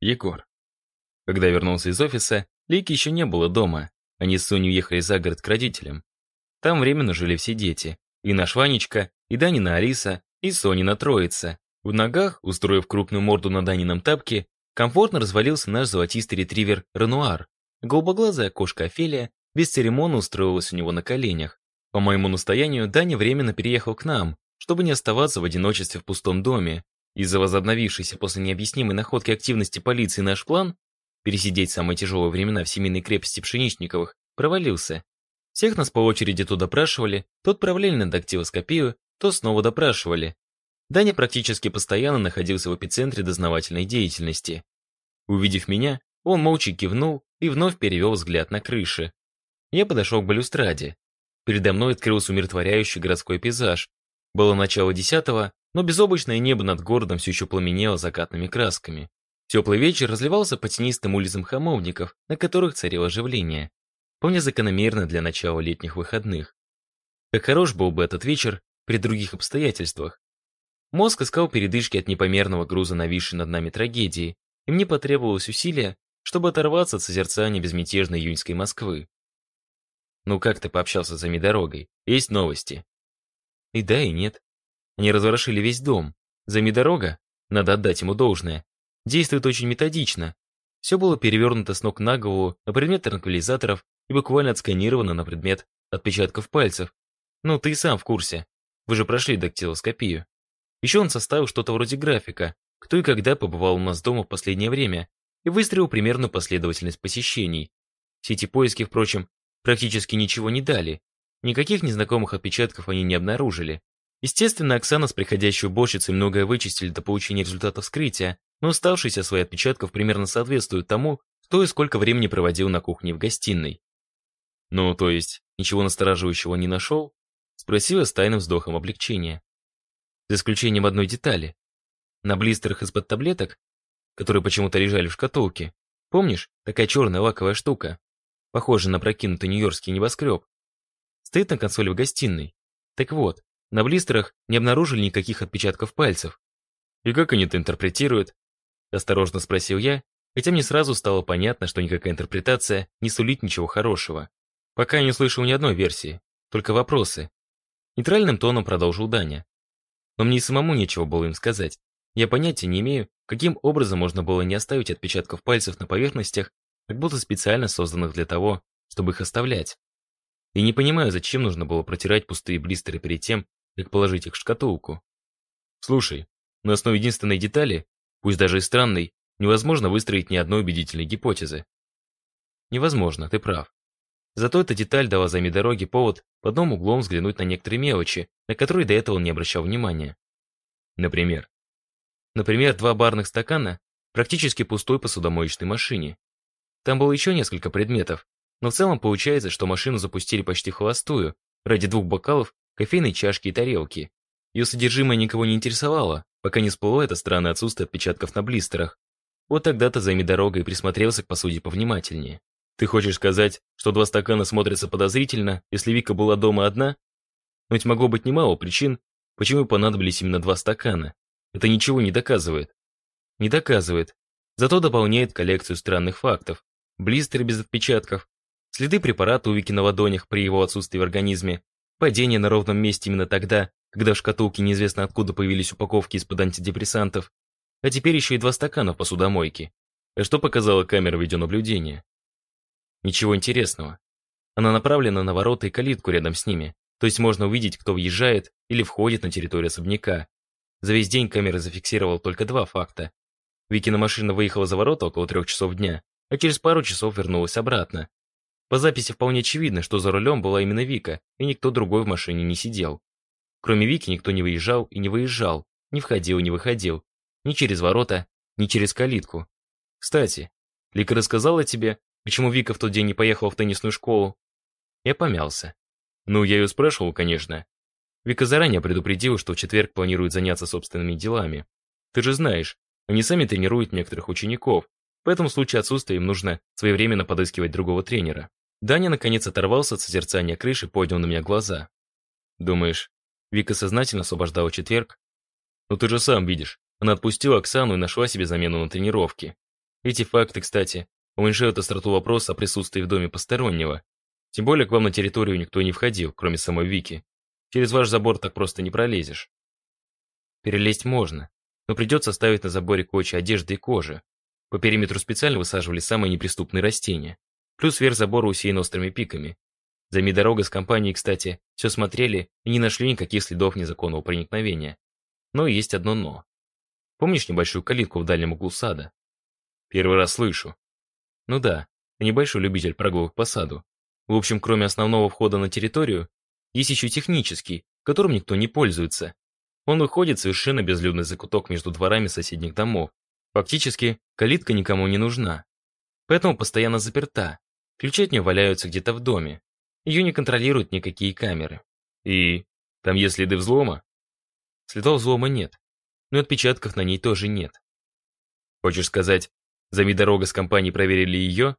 Егор. Когда вернулся из офиса, Лики еще не было дома. Они с Соней уехали за город к родителям. Там временно жили все дети. И наш Ванечка, и Данина Алиса, и Сонина Троица. В ногах, устроив крупную морду на Данином тапке, комфортно развалился наш золотистый ретривер Ренуар. Голубоглазая кошка Офелия бесцеремонно устроилась у него на коленях. По моему настоянию, Даня временно переехал к нам, чтобы не оставаться в одиночестве в пустом доме, из-за возобновившейся после необъяснимой находки активности полиции наш план пересидеть самые тяжелые времена в семейной крепости Пшеничниковых провалился. Всех нас по очереди то допрашивали, то отправляли на дактилоскопию, то снова допрашивали. Даня практически постоянно находился в эпицентре дознавательной деятельности. Увидев меня, он молча кивнул и вновь перевел взгляд на крыши. Я подошел к балюстраде. Передо мной открылся умиротворяющий городской пейзаж. Было начало десятого, но безоблачное небо над городом все еще пламенело закатными красками. Теплый вечер разливался по тенистым улицам хамовников, на которых царило оживление. Вполне закономерно для начала летних выходных. Как хорош был бы этот вечер при других обстоятельствах. Мозг искал передышки от непомерного груза нависшей над нами трагедии, и мне потребовалось усилие, чтобы оторваться от созерцания безмятежной июньской Москвы. «Ну как ты пообщался за дорогой? Есть новости?» И да, и нет. Они разворошили весь дом. Замидорога, надо отдать ему должное, действует очень методично. Все было перевернуто с ног на голову на предмет транквилизаторов и буквально отсканировано на предмет отпечатков пальцев. Ну, ты и сам в курсе. Вы же прошли дактилоскопию. Еще он составил что-то вроде графика, кто и когда побывал у нас дома в последнее время, и выстроил примерную последовательность посещений. Все эти поиски, впрочем, практически ничего не дали. Никаких незнакомых отпечатков они не обнаружили. Естественно, Оксана с приходящей уборщицей многое вычистили до получения результата вскрытия, но оставшиеся свои отпечатков примерно соответствуют тому, кто и сколько времени проводил на кухне в гостиной. «Ну, то есть, ничего настораживающего не нашел?» Спросила с тайным вздохом облегчения. За исключением одной детали. На блистерах из-под таблеток, которые почему-то лежали в шкатулке, помнишь, такая черная лаковая штука, похожая на прокинутый нью-йоркский небоскреб, стоит на консоли в гостиной. Так вот, на блистерах не обнаружили никаких отпечатков пальцев. «И как они это интерпретируют?» Осторожно спросил я, хотя мне сразу стало понятно, что никакая интерпретация не сулит ничего хорошего. Пока я не слышал ни одной версии, только вопросы. Нейтральным тоном продолжил Даня. Но мне и самому нечего было им сказать. Я понятия не имею, каким образом можно было не оставить отпечатков пальцев на поверхностях, как будто специально созданных для того, чтобы их оставлять. И не понимаю, зачем нужно было протирать пустые блистеры перед тем, как положить их в шкатулку. Слушай, на основе единственной детали, пусть даже и странной, невозможно выстроить ни одной убедительной гипотезы. Невозможно, ты прав. Зато эта деталь дала займе дороги повод под одним углом взглянуть на некоторые мелочи, на которые до этого он не обращал внимания. Например. Например, два барных стакана практически пустой посудомоечной машине. Там было еще несколько предметов, но в целом получается, что машину запустили почти холостую, ради двух бокалов кофейной чашки и тарелки. Ее содержимое никого не интересовало, пока не всплыло это странное отсутствие отпечатков на блистерах. Вот тогда-то займи дорогой и присмотрелся к посуде повнимательнее. Ты хочешь сказать, что два стакана смотрятся подозрительно, если Вика была дома одна? Но ведь могло быть немало причин, почему понадобились именно два стакана. Это ничего не доказывает. Не доказывает. Зато дополняет коллекцию странных фактов. Блистеры без отпечатков, следы препарата у Вики на ладонях при его отсутствии в организме, Падение на ровном месте именно тогда, когда в шкатулке неизвестно откуда появились упаковки из-под антидепрессантов. А теперь еще и два стакана в посудомойке. А что показала камера видеонаблюдения? Ничего интересного. Она направлена на ворота и калитку рядом с ними, то есть можно увидеть, кто въезжает или входит на территорию особняка. За весь день камера зафиксировала только два факта. Викина машина выехала за ворота около трех часов дня, а через пару часов вернулась обратно, по записи вполне очевидно, что за рулем была именно Вика, и никто другой в машине не сидел. Кроме Вики никто не выезжал и не выезжал, не входил и не выходил. Ни через ворота, ни через калитку. Кстати, Лика рассказала тебе, почему Вика в тот день не поехала в теннисную школу? Я помялся. Ну, я ее спрашивал, конечно. Вика заранее предупредила, что в четверг планирует заняться собственными делами. Ты же знаешь, они сами тренируют некоторых учеников, поэтому в случае отсутствия им нужно своевременно подыскивать другого тренера. Даня наконец оторвался от созерцания крыши и поднял на меня глаза. «Думаешь, Вика сознательно освобождала четверг?» «Ну ты же сам видишь, она отпустила Оксану и нашла себе замену на тренировке. Эти факты, кстати, уменьшают остроту вопроса о присутствии в доме постороннего. Тем более к вам на территорию никто не входил, кроме самой Вики. Через ваш забор так просто не пролезешь. Перелезть можно, но придется ставить на заборе кучу одежды и кожи. По периметру специально высаживали самые неприступные растения. Плюс верх забора усеян острыми пиками. Займи дорога с компанией, кстати, все смотрели и не нашли никаких следов незаконного проникновения. Но есть одно «но». Помнишь небольшую калитку в дальнем углу сада? Первый раз слышу. Ну да, небольшой любитель прогулок по саду. В общем, кроме основного входа на территорию, есть еще технический, которым никто не пользуется. Он выходит совершенно безлюдный закуток между дворами соседних домов. Фактически, калитка никому не нужна. Поэтому постоянно заперта. Ключи от нее валяются где-то в доме. Ее не контролируют никакие камеры. И там есть следы взлома? Следов взлома нет. Но отпечатков на ней тоже нет. Хочешь сказать, зами дорога с компанией проверили ее?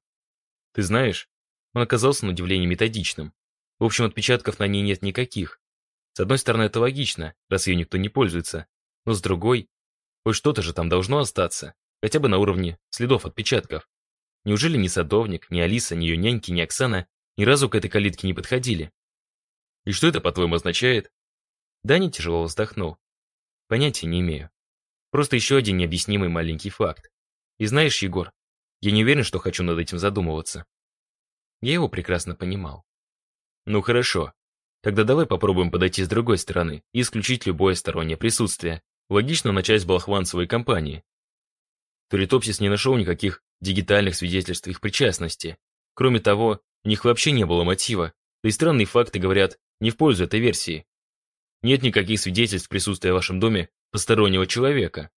Ты знаешь, он оказался на удивление методичным. В общем, отпечатков на ней нет никаких. С одной стороны, это логично, раз ее никто не пользуется. Но с другой, хоть что-то же там должно остаться, хотя бы на уровне следов отпечатков. Неужели ни садовник, ни Алиса, ни ее няньки, ни Оксана ни разу к этой калитке не подходили? И что это, по-твоему, означает? Даня тяжело вздохнул. Понятия не имею. Просто еще один необъяснимый маленький факт. И знаешь, Егор, я не уверен, что хочу над этим задумываться. Я его прекрасно понимал. Ну хорошо. Тогда давай попробуем подойти с другой стороны и исключить любое стороннее присутствие. Логично начать с балахванцевой компании. Туритопсис не нашел никаких дигитальных свидетельств их причастности. Кроме того, у них вообще не было мотива, да и странные факты говорят не в пользу этой версии. Нет никаких свидетельств присутствия в вашем доме постороннего человека.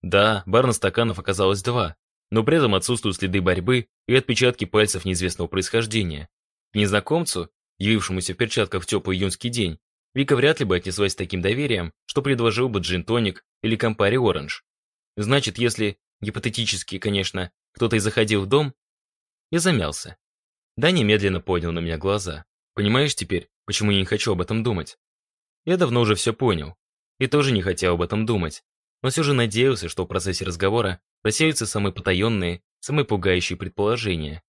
Да, бар на стаканов оказалось два, но при этом отсутствуют следы борьбы и отпечатки пальцев неизвестного происхождения. К незнакомцу явившемуся в перчатках в теплый июньский день, Вика вряд ли бы отнеслась с таким доверием, что предложил бы джин-тоник или компари оранж. Значит, если, гипотетически, конечно, кто-то и заходил в дом, я замялся. Даня медленно поднял на меня глаза. Понимаешь теперь, почему я не хочу об этом думать? Я давно уже все понял. И тоже не хотел об этом думать. Но все же надеялся, что в процессе разговора рассеются самые потаенные, самые пугающие предположения.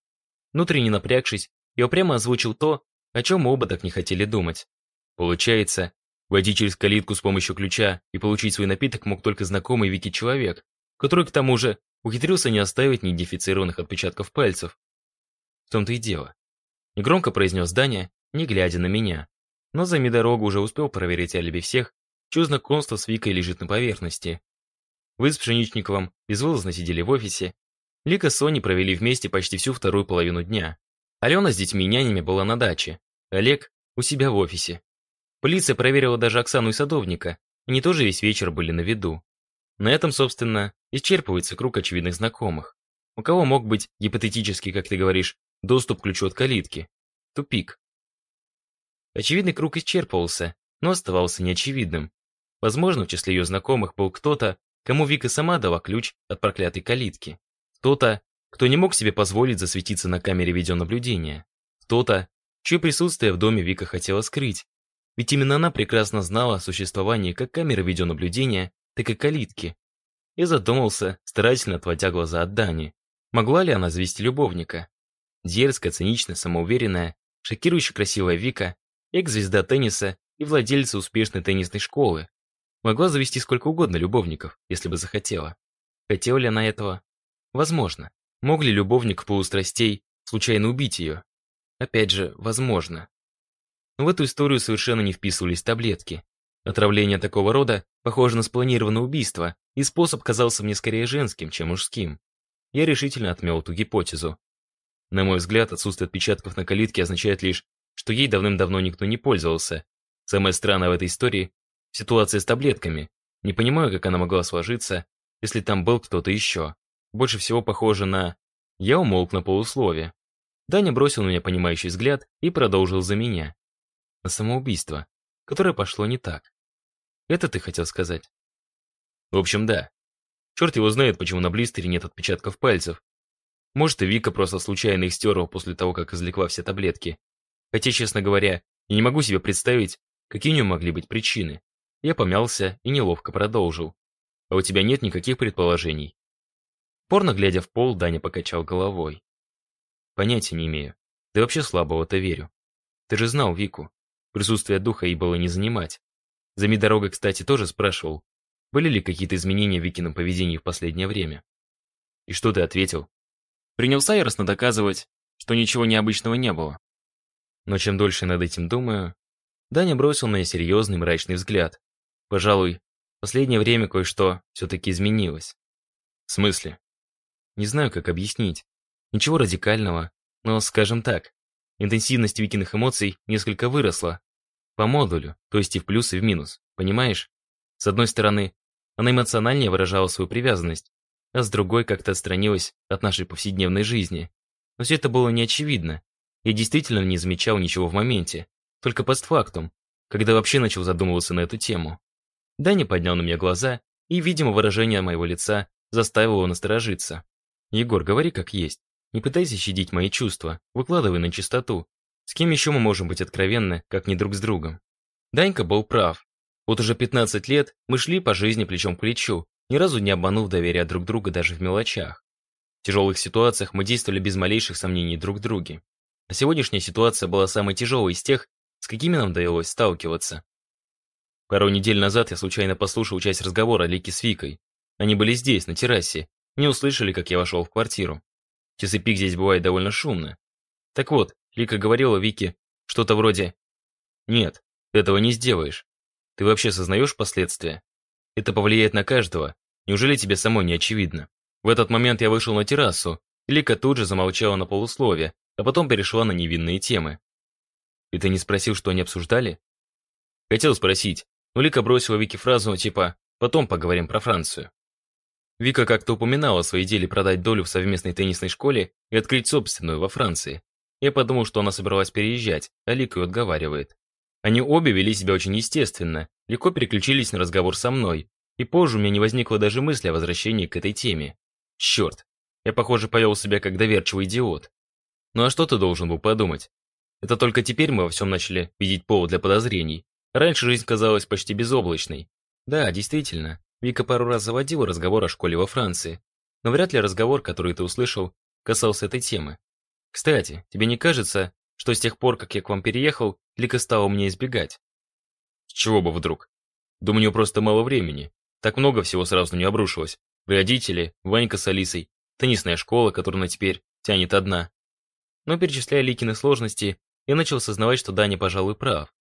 Внутренне напрягшись, я прямо озвучил то, о чем оба так не хотели думать. Получается, войти через калитку с помощью ключа и получить свой напиток мог только знакомый Вики человек, который к тому же ухитрился не оставить неидентифицированных отпечатков пальцев. В том-то и дело. Негромко произнес Даня, не глядя на меня. Но за дорогу уже успел проверить алиби всех, чье знакомство с Викой лежит на поверхности. Вы с Пшеничниковым безвылазно сидели в офисе. Лика с Соней провели вместе почти всю вторую половину дня. Алена с детьми и нянями была на даче, Олег у себя в офисе. Полиция проверила даже Оксану и садовника, они тоже весь вечер были на виду. На этом, собственно, исчерпывается круг очевидных знакомых. У кого мог быть, гипотетически, как ты говоришь, доступ к ключу от калитки? Тупик. Очевидный круг исчерпывался, но оставался неочевидным. Возможно, в числе ее знакомых был кто-то, кому Вика сама дала ключ от проклятой калитки. Кто-то, кто не мог себе позволить засветиться на камере видеонаблюдения. Кто-то, чье присутствие в доме Вика хотела скрыть. Ведь именно она прекрасно знала о существовании как камеры видеонаблюдения, так и калитки. И задумался, старательно отводя глаза от Дани. Могла ли она завести любовника? Дерзкая, циничная, самоуверенная, шокирующе красивая Вика, экс-звезда тенниса и владельца успешной теннисной школы. Могла завести сколько угодно любовников, если бы захотела. Хотела ли она этого? Возможно. Мог ли любовник полустрастей случайно убить ее? Опять же, возможно. Но в эту историю совершенно не вписывались таблетки. Отравление такого рода похоже на спланированное убийство, и способ казался мне скорее женским, чем мужским. Я решительно отмел эту гипотезу. На мой взгляд, отсутствие отпечатков на калитке означает лишь, что ей давным-давно никто не пользовался. Самое странное в этой истории – ситуация с таблетками. Не понимаю, как она могла сложиться, если там был кто-то еще больше всего похоже на... Я умолк на полуслове. Даня бросил на меня понимающий взгляд и продолжил за меня. На самоубийство, которое пошло не так. Это ты хотел сказать? В общем, да. Черт его знает, почему на блистере нет отпечатков пальцев. Может, и Вика просто случайно их стерла после того, как извлекла все таблетки. Хотя, честно говоря, я не могу себе представить, какие у нее могли быть причины. Я помялся и неловко продолжил. А у тебя нет никаких предположений? Упорно глядя в пол, Даня покачал головой. Понятия не имею. Да вообще слабо в это верю. Ты же знал Вику. Присутствие духа ей было не занимать. За дорога, кстати, тоже спрашивал, были ли какие-то изменения в Викином поведении в последнее время. И что ты ответил? Принялся яростно доказывать, что ничего необычного не было. Но чем дольше над этим думаю, Даня бросил на меня серьезный мрачный взгляд. Пожалуй, в последнее время кое-что все-таки изменилось. В смысле? Не знаю, как объяснить. Ничего радикального, но, скажем так, интенсивность Викиных эмоций несколько выросла. По модулю, то есть и в плюс, и в минус, понимаешь? С одной стороны, она эмоциональнее выражала свою привязанность, а с другой как-то отстранилась от нашей повседневной жизни. Но все это было неочевидно. Я действительно не замечал ничего в моменте, только постфактум, когда вообще начал задумываться на эту тему. Даня поднял на меня глаза, и, видимо, выражение моего лица заставило его насторожиться. «Егор, говори как есть. Не пытайся щадить мои чувства, выкладывай на чистоту. С кем еще мы можем быть откровенны, как не друг с другом?» Данька был прав. Вот уже 15 лет мы шли по жизни плечом к плечу, ни разу не обманув доверие друг друга даже в мелочах. В тяжелых ситуациях мы действовали без малейших сомнений друг в друге. А сегодняшняя ситуация была самой тяжелой из тех, с какими нам довелось сталкиваться. Пару недель назад я случайно послушал часть разговора Лики с Викой. Они были здесь, на террасе, не услышали, как я вошел в квартиру. часы пик здесь бывает довольно шумно. Так вот, Лика говорила Вике что-то вроде «Нет, этого не сделаешь. Ты вообще сознаешь последствия? Это повлияет на каждого. Неужели тебе самой не очевидно? В этот момент я вышел на террасу, Лика тут же замолчала на полуслове, а потом перешла на невинные темы. И ты не спросил, что они обсуждали? Хотел спросить, но Лика бросила Вике фразу типа «потом поговорим про Францию». Вика как-то упоминала о своей деле продать долю в совместной теннисной школе и открыть собственную во Франции. Я подумал, что она собралась переезжать, а Лика ее отговаривает. Они обе вели себя очень естественно, легко переключились на разговор со мной, и позже у меня не возникло даже мысли о возвращении к этой теме. Черт, я, похоже, повел себя как доверчивый идиот. Ну а что ты должен был подумать? Это только теперь мы во всем начали видеть повод для подозрений. Раньше жизнь казалась почти безоблачной. Да, действительно, Вика пару раз заводила разговор о школе во Франции. Но вряд ли разговор, который ты услышал, касался этой темы. Кстати, тебе не кажется, что с тех пор, как я к вам переехал, Лика стала меня избегать. С чего бы вдруг? Думаю, у нее просто мало времени. Так много всего сразу не обрушилось. Родители, Ванька с Алисой, теннисная школа, которую она теперь тянет одна. Но перечисляя Ликины сложности, я начал осознавать, что Даня, пожалуй, прав.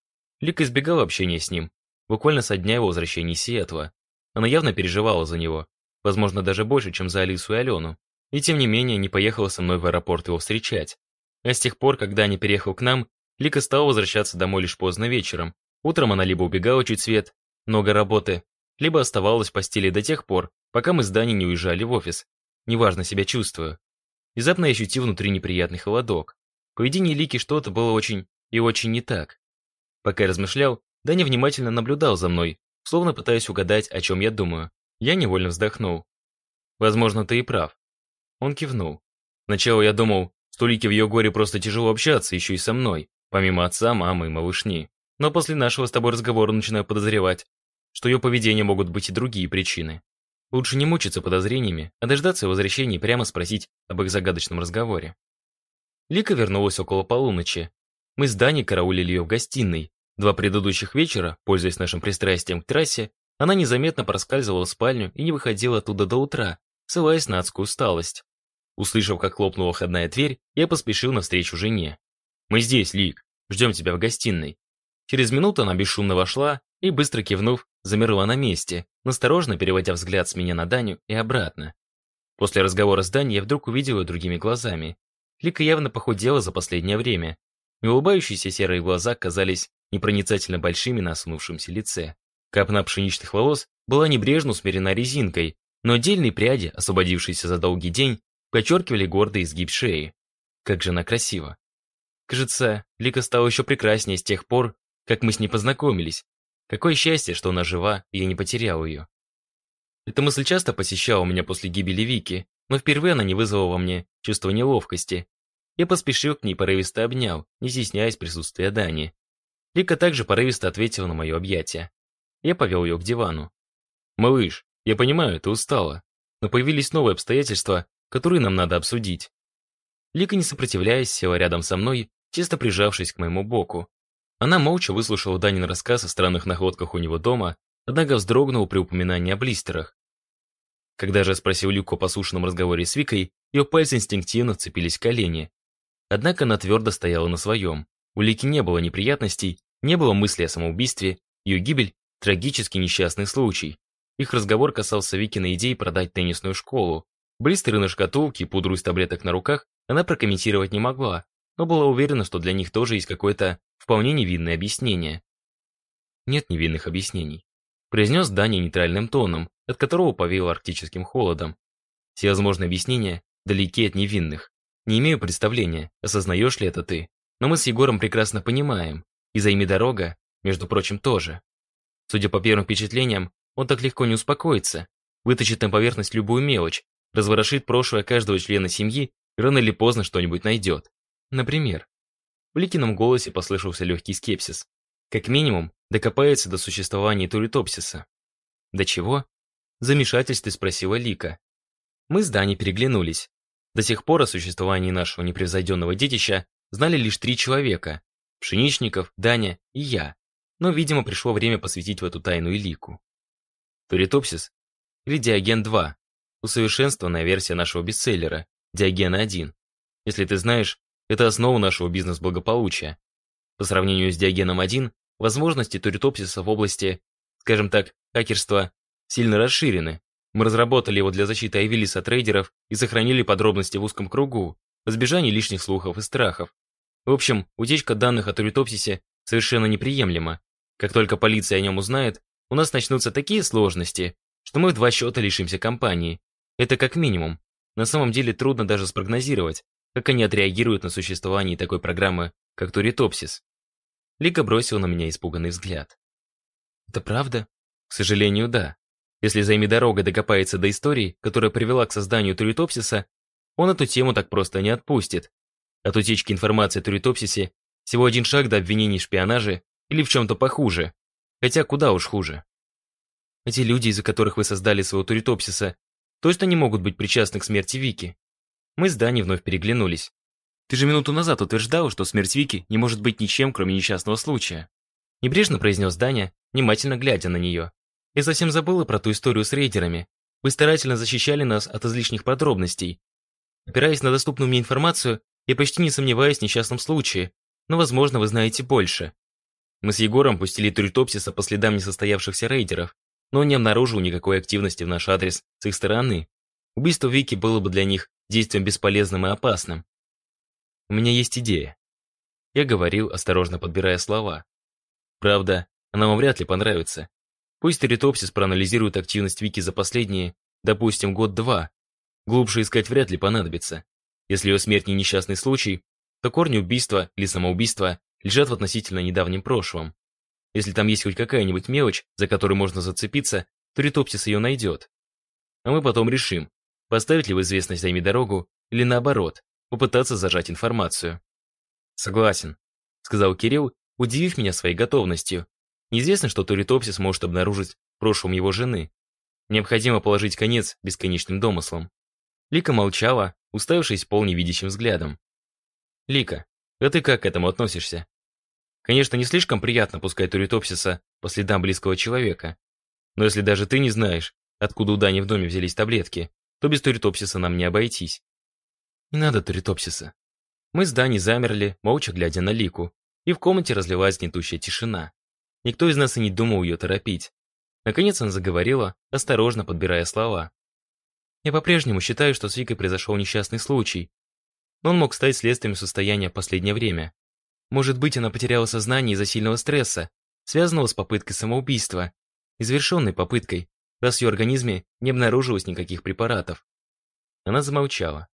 Лика избегала общения с ним, буквально со дня его возвращения из Сиэтла. Она явно переживала за него, возможно, даже больше, чем за Алису и Алену. И тем не менее не поехала со мной в аэропорт его встречать. А с тех пор, когда Даня переехал к нам, Лика стала возвращаться домой лишь поздно вечером. Утром она либо убегала чуть свет, много работы, либо оставалась в постели до тех пор, пока мы с Даней не уезжали в офис. Неважно себя чувствую. Внезапно я ощутил внутри неприятный холодок. В поведении Лики что-то было очень и очень не так. Пока я размышлял, Даня внимательно наблюдал за мной, словно пытаясь угадать, о чем я думаю. Я невольно вздохнул. «Возможно, ты и прав». Он кивнул. Сначала я думал, что Лике в ее горе просто тяжело общаться еще и со мной помимо отца, мамы и малышни. Но после нашего с тобой разговора начинаю подозревать, что ее поведение могут быть и другие причины. Лучше не мучиться подозрениями, а дождаться возвращения и прямо спросить об их загадочном разговоре. Лика вернулась около полуночи. Мы с Даней караулили ее в гостиной. Два предыдущих вечера, пользуясь нашим пристрастием к трассе, она незаметно проскальзывала в спальню и не выходила оттуда до утра, ссылаясь на адскую усталость. Услышав, как хлопнула входная дверь, я поспешил навстречу жене. «Мы здесь, Лик. Ждем тебя в гостиной». Через минуту она бесшумно вошла и, быстро кивнув, замерла на месте, насторожно переводя взгляд с меня на Даню и обратно. После разговора с Даней я вдруг увидел ее другими глазами. Лика явно похудела за последнее время. И улыбающиеся серые глаза казались непроницательно большими на осунувшемся лице. Капна пшеничных волос была небрежно усмирена резинкой, но отдельные пряди, освободившиеся за долгий день, подчеркивали гордый изгиб шеи. Как же она красива. Кажется, Лика стала еще прекраснее с тех пор, как мы с ней познакомились. Какое счастье, что она жива, и я не потерял ее. Эта мысль часто посещала меня после гибели Вики, но впервые она не вызвала во мне чувство неловкости. Я поспешил к ней, порывисто обнял, не стесняясь присутствия Дани. Лика также порывисто ответила на мое объятие. Я повел ее к дивану. «Малыш, я понимаю, ты устала. но появились новые обстоятельства, которые нам надо обсудить. Лика, не сопротивляясь, села рядом со мной, чисто прижавшись к моему боку. Она молча выслушала Данин рассказ о странных находках у него дома, однако вздрогнула при упоминании о блистерах. Когда же спросил Люку о послушном разговоре с Викой, ее пальцы инстинктивно вцепились в колени. Однако она твердо стояла на своем. У Лики не было неприятностей, не было мысли о самоубийстве, ее гибель – трагический несчастный случай. Их разговор касался Викиной идеи продать теннисную школу. Блистеры на шкатулке пудру из таблеток на руках она прокомментировать не могла, но была уверена, что для них тоже есть какое-то вполне невинное объяснение. Нет невинных объяснений. Произнес Даня нейтральным тоном, от которого повеяло арктическим холодом. Все возможные объяснения далеки от невинных. Не имею представления, осознаешь ли это ты, но мы с Егором прекрасно понимаем, и за ими дорога, между прочим, тоже. Судя по первым впечатлениям, он так легко не успокоится, вытащит на поверхность любую мелочь, разворошит прошлое каждого члена семьи рано или поздно что-нибудь найдет. Например, в Ликином голосе послышался легкий скепсис. Как минимум, докопается до существования туритопсиса. До чего? В замешательстве спросила Лика. Мы с Даней переглянулись. До сих пор о существовании нашего непревзойденного детища знали лишь три человека. Пшеничников, Даня и я. Но, видимо, пришло время посвятить в эту тайну и Лику. Туритопсис или Диоген-2 – усовершенствованная версия нашего бестселлера Диогена-1. Если ты знаешь, это основа нашего бизнес-благополучия. По сравнению с Диогеном-1, возможности туритопсиса в области, скажем так, хакерства сильно расширены. Мы разработали его для защиты Айвилис от трейдеров и сохранили подробности в узком кругу, в избежании лишних слухов и страхов. В общем, утечка данных о туритопсисе совершенно неприемлема. Как только полиция о нем узнает, у нас начнутся такие сложности, что мы в два счета лишимся компании. Это как минимум. На самом деле трудно даже спрогнозировать, как они отреагируют на существование такой программы, как Туритопсис. Лика бросила на меня испуганный взгляд. «Это правда?» «К сожалению, да. Если займи дорога докопается до истории, которая привела к созданию Туритопсиса, он эту тему так просто не отпустит. От утечки информации о Туритопсисе всего один шаг до обвинений в шпионаже или в чем-то похуже. Хотя куда уж хуже. Эти люди, из-за которых вы создали своего Туритопсиса, точно не могут быть причастны к смерти Вики. Мы с Даней вновь переглянулись. Ты же минуту назад утверждал, что смерть Вики не может быть ничем, кроме несчастного случая. Небрежно произнес Даня, внимательно глядя на нее. Я совсем забыла про ту историю с рейдерами. Вы старательно защищали нас от излишних подробностей. Опираясь на доступную мне информацию, я почти не сомневаюсь в несчастном случае, но, возможно, вы знаете больше. Мы с Егором пустили Туритопсиса по следам несостоявшихся рейдеров, но не обнаружил никакой активности в наш адрес с их стороны. Убийство Вики было бы для них действием бесполезным и опасным. У меня есть идея. Я говорил, осторожно подбирая слова. Правда, она вам вряд ли понравится. Пусть Теритопсис проанализирует активность Вики за последние, допустим, год-два. Глубже искать вряд ли понадобится. Если ее смерть не несчастный случай, то корни убийства или самоубийства лежат в относительно недавнем прошлом. Если там есть хоть какая-нибудь мелочь, за которую можно зацепиться, то Ритопсис ее найдет. А мы потом решим, поставить ли в известность займи дорогу или наоборот, попытаться зажать информацию. Согласен, сказал Кирилл, удивив меня своей готовностью. Неизвестно, что Туритопсис может обнаружить в прошлом его жены. Необходимо положить конец бесконечным домыслам. Лика молчала, уставившись пол невидящим взглядом. «Лика, а ты как к этому относишься?» Конечно, не слишком приятно пускать туритопсиса по следам близкого человека. Но если даже ты не знаешь, откуда у Дани в доме взялись таблетки, то без туритопсиса нам не обойтись. Не надо туритопсиса. Мы с Даней замерли, молча глядя на Лику, и в комнате разливалась гнетущая тишина. Никто из нас и не думал ее торопить. Наконец она заговорила, осторожно подбирая слова. Я по-прежнему считаю, что с Викой произошел несчастный случай, но он мог стать следствием состояния в последнее время. Может быть, она потеряла сознание из-за сильного стресса, связанного с попыткой самоубийства, извершенной попыткой, раз в ее организме не обнаружилось никаких препаратов. Она замолчала.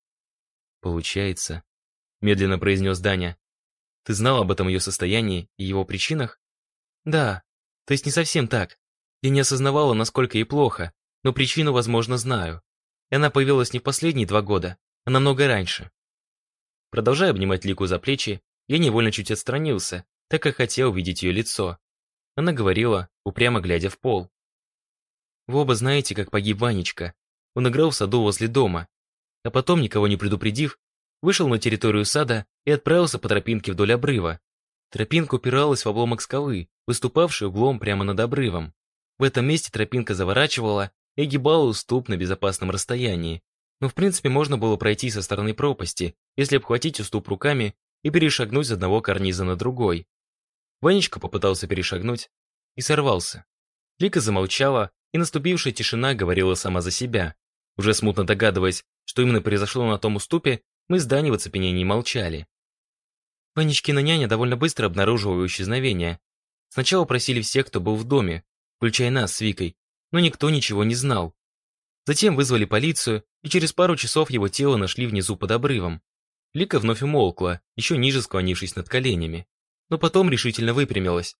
«Получается», — медленно произнес Даня. «Ты знал об этом ее состоянии и его причинах?» «Да, то есть не совсем так. Я не осознавала, насколько ей плохо, но причину, возможно, знаю. И она появилась не в последние два года, а намного раньше». Продолжая обнимать Лику за плечи, я невольно чуть отстранился, так как хотел видеть ее лицо. Она говорила, упрямо глядя в пол. «Вы оба знаете, как погиб Ванечка. он играл в саду возле дома. А потом, никого не предупредив, вышел на территорию сада и отправился по тропинке вдоль обрыва. Тропинка упиралась в обломок скалы, выступавший углом прямо над обрывом. В этом месте тропинка заворачивала и огибала уступ на безопасном расстоянии. Но в принципе можно было пройти со стороны пропасти, если обхватить уступ руками и перешагнуть с одного карниза на другой. Ванечка попытался перешагнуть и сорвался. Лика замолчала, и наступившая тишина говорила сама за себя. Уже смутно догадываясь, что именно произошло на том уступе, мы с Даней в оцепенении молчали. Ванечкина няня довольно быстро обнаружила его исчезновение. Сначала просили всех, кто был в доме, включая нас с Викой, но никто ничего не знал. Затем вызвали полицию, и через пару часов его тело нашли внизу под обрывом. Лика вновь умолкла, еще ниже склонившись над коленями. Но потом решительно выпрямилась.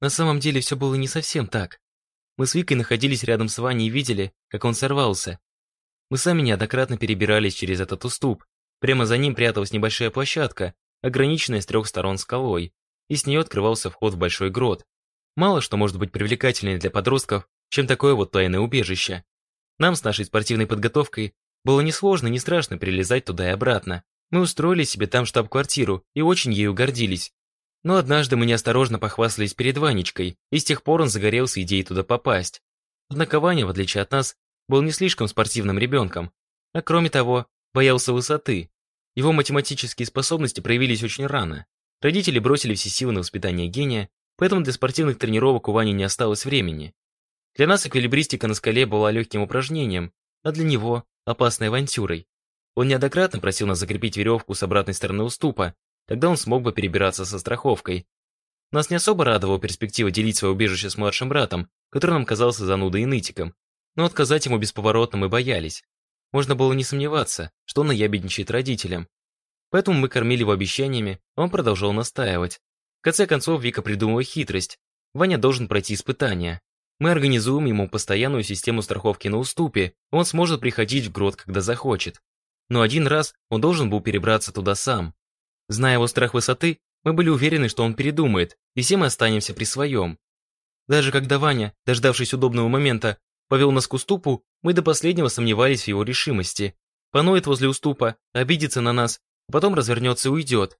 На самом деле все было не совсем так. Мы с Викой находились рядом с Ваней и видели, как он сорвался. Мы сами неоднократно перебирались через этот уступ. Прямо за ним пряталась небольшая площадка, ограниченная с трех сторон скалой, и с нее открывался вход в большой грот. Мало что может быть привлекательнее для подростков, чем такое вот тайное убежище. Нам с нашей спортивной подготовкой было ни сложно, ни страшно перелезать туда и обратно. Мы устроили себе там штаб-квартиру и очень ею гордились. Но однажды мы неосторожно похвастались перед Ванечкой, и с тех пор он загорелся идеей туда попасть. Однако Ваня, в отличие от нас, был не слишком спортивным ребенком, а кроме того, боялся высоты. Его математические способности проявились очень рано. Родители бросили все силы на воспитание гения, поэтому для спортивных тренировок у Вани не осталось времени. Для нас эквилибристика на скале была легким упражнением, а для него – опасной авантюрой. Он неоднократно просил нас закрепить веревку с обратной стороны уступа, тогда он смог бы перебираться со страховкой. Нас не особо радовала перспектива делить свое убежище с младшим братом, который нам казался занудой и нытиком, но отказать ему бесповоротно мы боялись. Можно было не сомневаться, что он наябедничает родителям. Поэтому мы кормили его обещаниями, а он продолжал настаивать. В конце концов, Вика придумала хитрость. Ваня должен пройти испытания. Мы организуем ему постоянную систему страховки на уступе, он сможет приходить в грот, когда захочет. Но один раз он должен был перебраться туда сам. Зная его страх высоты, мы были уверены, что он передумает, и все мы останемся при своем. Даже когда Ваня, дождавшись удобного момента, повел нас к уступу, мы до последнего сомневались в его решимости. Поноет возле уступа, обидится на нас, потом развернется и уйдет.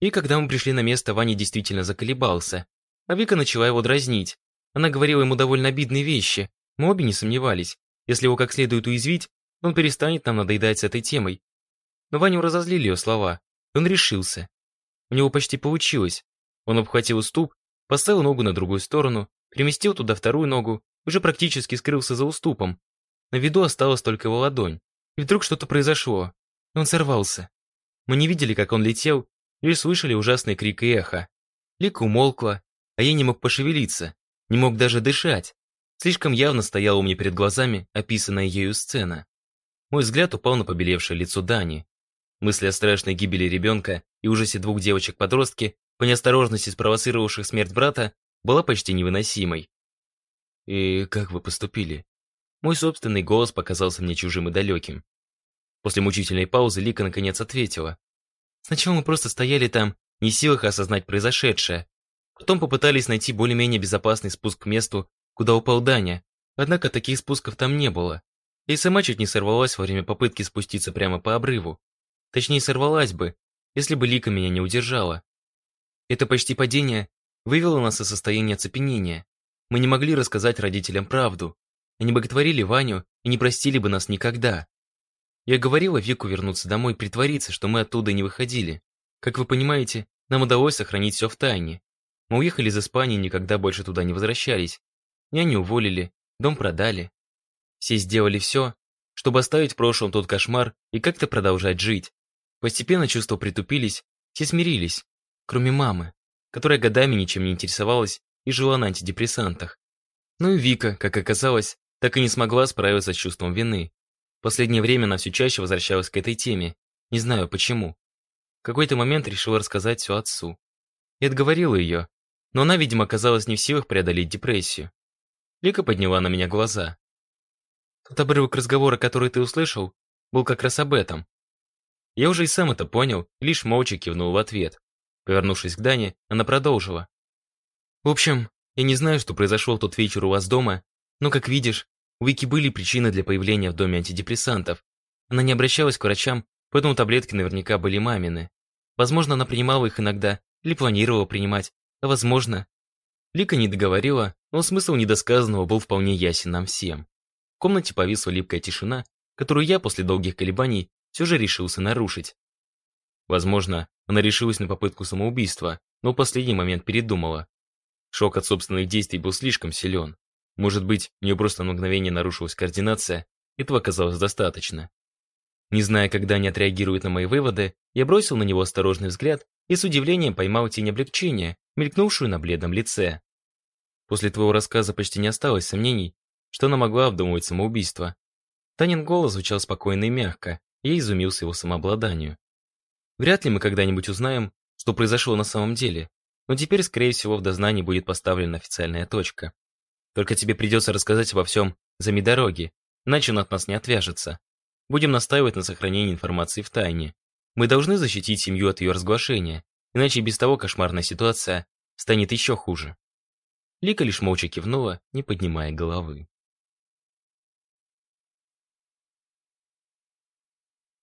И когда мы пришли на место, Ваня действительно заколебался. А Вика начала его дразнить. Она говорила ему довольно обидные вещи. Мы обе не сомневались. Если его как следует уязвить, он перестанет нам надоедать с этой темой. Но Ваню разозлили ее слова. Он решился. У него почти получилось. Он обхватил уступ, поставил ногу на другую сторону, переместил туда вторую ногу, уже практически скрылся за уступом. На виду осталась только его ладонь. И вдруг что-то произошло. Он сорвался. Мы не видели, как он летел, лишь слышали ужасный крик и эхо. Лика умолкла, а я не мог пошевелиться, не мог даже дышать. Слишком явно стояла у меня перед глазами описанная ею сцена. Мой взгляд упал на побелевшее лицо Дани. Мысли о страшной гибели ребенка и ужасе двух девочек-подростки, по неосторожности спровоцировавших смерть брата, была почти невыносимой. «И как вы поступили?» Мой собственный голос показался мне чужим и далеким. После мучительной паузы Лика наконец ответила. Сначала мы просто стояли там, не в силах осознать произошедшее. Потом попытались найти более-менее безопасный спуск к месту, куда упал Даня. Однако таких спусков там не было. И сама чуть не сорвалась во время попытки спуститься прямо по обрыву. Точнее, сорвалась бы, если бы Лика меня не удержала. Это почти падение вывело нас из состояния оцепенения. Мы не могли рассказать родителям правду. Они боготворили Ваню и не простили бы нас никогда. Я говорила Вику вернуться домой, притвориться, что мы оттуда не выходили. Как вы понимаете, нам удалось сохранить все в тайне. Мы уехали из Испании и никогда больше туда не возвращались. Няню уволили, дом продали. Все сделали все, чтобы оставить в прошлом тот кошмар и как-то продолжать жить. Постепенно чувства притупились, все смирились, кроме мамы, которая годами ничем не интересовалась и жила на антидепрессантах. Ну и Вика, как оказалось, так и не смогла справиться с чувством вины. Последнее время она все чаще возвращалась к этой теме. Не знаю почему. В какой-то момент решила рассказать все отцу. И отговорила ее, но она, видимо, оказалась не в силах преодолеть депрессию. Лика подняла на меня глаза. Тот обрывок разговора, который ты услышал, был как раз об этом. Я уже и сам это понял, лишь молча кивнул в ответ. Повернувшись к Дане, она продолжила. В общем, я не знаю, что произошло тот вечер у вас дома, но, как видишь, У Вики были причины для появления в доме антидепрессантов. Она не обращалась к врачам, поэтому таблетки наверняка были мамины. Возможно, она принимала их иногда или планировала принимать, а возможно... Лика не договорила, но смысл недосказанного был вполне ясен нам всем. Комнате повисла липкая тишина, которую я после долгих колебаний все же решился нарушить. Возможно, она решилась на попытку самоубийства, но в последний момент передумала. Шок от собственных действий был слишком силен. Может быть, у нее просто на мгновение нарушилась координация, этого оказалось достаточно. Не зная, когда они отреагируют на мои выводы, я бросил на него осторожный взгляд и с удивлением поймал тень облегчения, мелькнувшую на бледном лице. После твоего рассказа почти не осталось сомнений, что она могла обдумывать самоубийство. Танин голос звучал спокойно и мягко, и я изумился его самообладанию. Вряд ли мы когда-нибудь узнаем, что произошло на самом деле, но теперь, скорее всего, в дознании будет поставлена официальная точка. Только тебе придется рассказать обо всем за дороги, иначе он от нас не отвяжется. Будем настаивать на сохранении информации в тайне. Мы должны защитить семью от ее разглашения, иначе без того кошмарная ситуация станет еще хуже. Лика лишь молча кивнула, не поднимая головы.